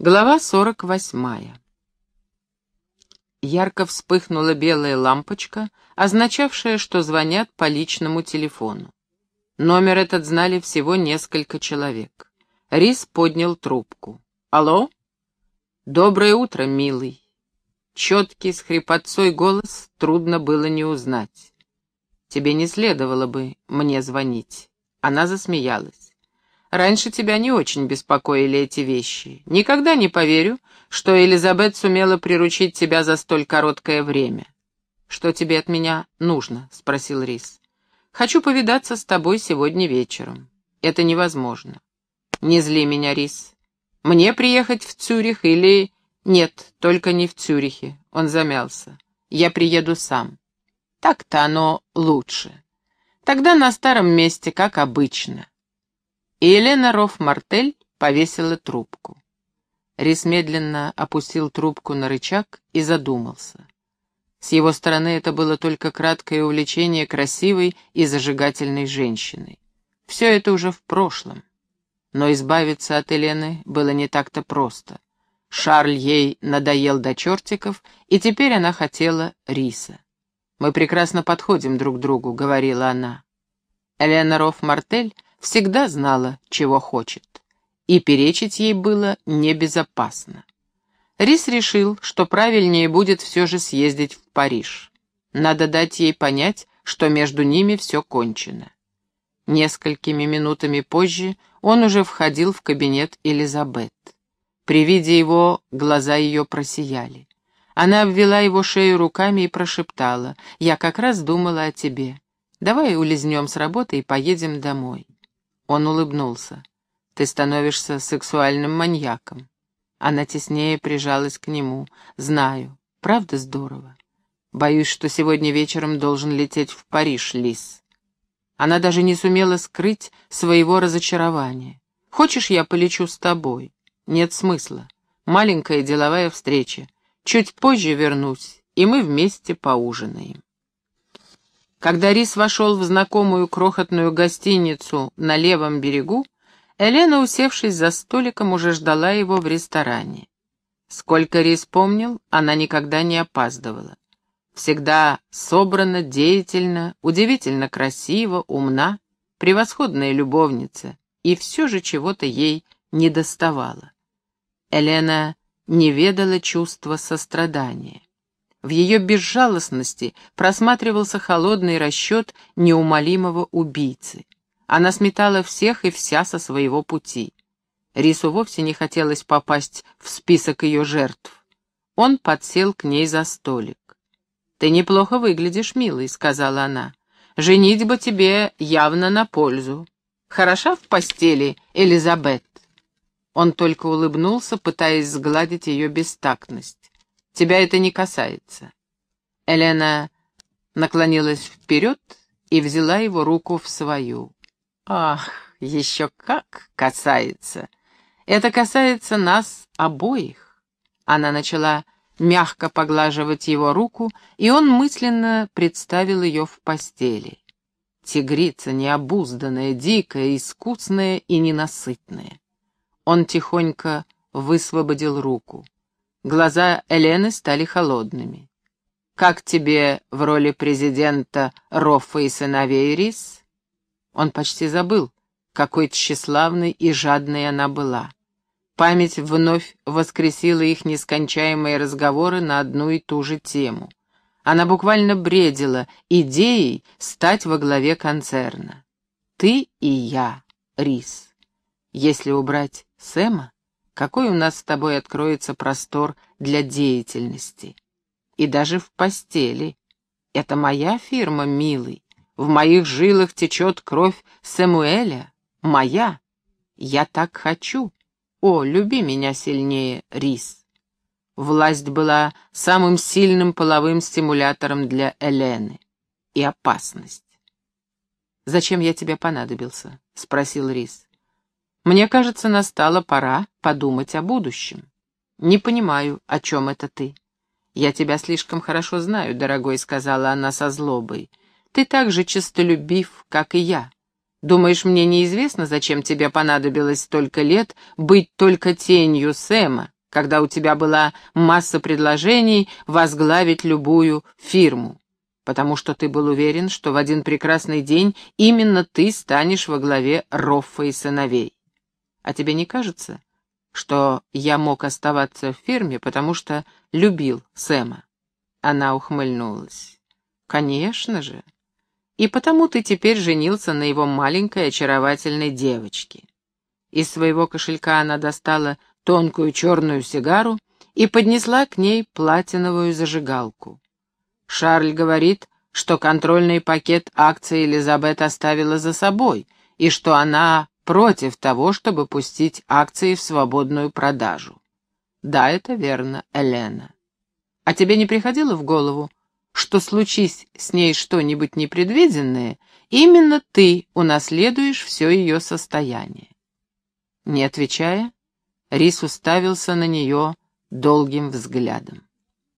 Глава сорок восьмая. Ярко вспыхнула белая лампочка, означавшая, что звонят по личному телефону. Номер этот знали всего несколько человек. Рис поднял трубку. «Алло?» «Доброе утро, милый». Четкий, с хрипотцой голос трудно было не узнать. «Тебе не следовало бы мне звонить». Она засмеялась. Раньше тебя не очень беспокоили эти вещи. Никогда не поверю, что Элизабет сумела приручить тебя за столь короткое время. Что тебе от меня нужно? спросил Рис. Хочу повидаться с тобой сегодня вечером. Это невозможно. Не зли меня, Рис. Мне приехать в Цюрих или... Нет, только не в Цюрихе. Он замялся. Я приеду сам. Так-то оно лучше. Тогда на старом месте, как обычно и Елена Роф-Мартель повесила трубку. Рис медленно опустил трубку на рычаг и задумался. С его стороны это было только краткое увлечение красивой и зажигательной женщиной. Все это уже в прошлом. Но избавиться от Елены было не так-то просто. Шарль ей надоел до чертиков, и теперь она хотела риса. «Мы прекрасно подходим друг к другу», — говорила она. Елена Роф-Мартель всегда знала, чего хочет, и перечить ей было небезопасно. Рис решил, что правильнее будет все же съездить в Париж. Надо дать ей понять, что между ними все кончено. Несколькими минутами позже он уже входил в кабинет Элизабет. При виде его глаза ее просияли. Она обвела его шею руками и прошептала, «Я как раз думала о тебе. Давай улизнем с работы и поедем домой». Он улыбнулся. «Ты становишься сексуальным маньяком». Она теснее прижалась к нему. «Знаю. Правда здорово? Боюсь, что сегодня вечером должен лететь в Париж, Лис». Она даже не сумела скрыть своего разочарования. «Хочешь, я полечу с тобой?» «Нет смысла. Маленькая деловая встреча. Чуть позже вернусь, и мы вместе поужинаем». Когда Рис вошел в знакомую крохотную гостиницу на левом берегу, Елена, усевшись за столиком, уже ждала его в ресторане. Сколько Рис помнил, она никогда не опаздывала. Всегда собрана, деятельна, удивительно красива, умна, превосходная любовница, и все же чего-то ей не доставало. Елена не ведала чувства сострадания. В ее безжалостности просматривался холодный расчет неумолимого убийцы. Она сметала всех и вся со своего пути. Рису вовсе не хотелось попасть в список ее жертв. Он подсел к ней за столик. «Ты неплохо выглядишь, милый», — сказала она. «Женитьба тебе явно на пользу. Хороша в постели, Элизабет?» Он только улыбнулся, пытаясь сгладить ее бестактность. Тебя это не касается». Елена наклонилась вперед и взяла его руку в свою. «Ах, еще как касается! Это касается нас обоих!» Она начала мягко поглаживать его руку, и он мысленно представил ее в постели. Тигрица необузданная, дикая, искусная и ненасытная. Он тихонько высвободил руку. Глаза Элены стали холодными. «Как тебе в роли президента Роффа и сыновей Рис?» Он почти забыл, какой тщеславной и жадной она была. Память вновь воскресила их нескончаемые разговоры на одну и ту же тему. Она буквально бредила идеей стать во главе концерна. «Ты и я, Рис. Если убрать Сэма, какой у нас с тобой откроется простор для деятельности. И даже в постели. Это моя фирма, милый. В моих жилах течет кровь Самуэля. Моя. Я так хочу. О, люби меня сильнее, Рис. Власть была самым сильным половым стимулятором для Элены. И опасность. «Зачем я тебе понадобился?» — спросил Рис. Мне кажется, настала пора подумать о будущем. Не понимаю, о чем это ты. Я тебя слишком хорошо знаю, дорогой, сказала она со злобой. Ты так же честолюбив, как и я. Думаешь, мне неизвестно, зачем тебе понадобилось столько лет быть только тенью Сэма, когда у тебя была масса предложений возглавить любую фирму? Потому что ты был уверен, что в один прекрасный день именно ты станешь во главе Роффа и сыновей. А тебе не кажется, что я мог оставаться в фирме, потому что любил Сэма?» Она ухмыльнулась. «Конечно же. И потому ты теперь женился на его маленькой очаровательной девочке. Из своего кошелька она достала тонкую черную сигару и поднесла к ней платиновую зажигалку. Шарль говорит, что контрольный пакет акций Элизабет оставила за собой, и что она против того, чтобы пустить акции в свободную продажу. Да, это верно, Элена. А тебе не приходило в голову, что случись с ней что-нибудь непредвиденное, именно ты унаследуешь все ее состояние. Не отвечая, Рис уставился на нее долгим взглядом.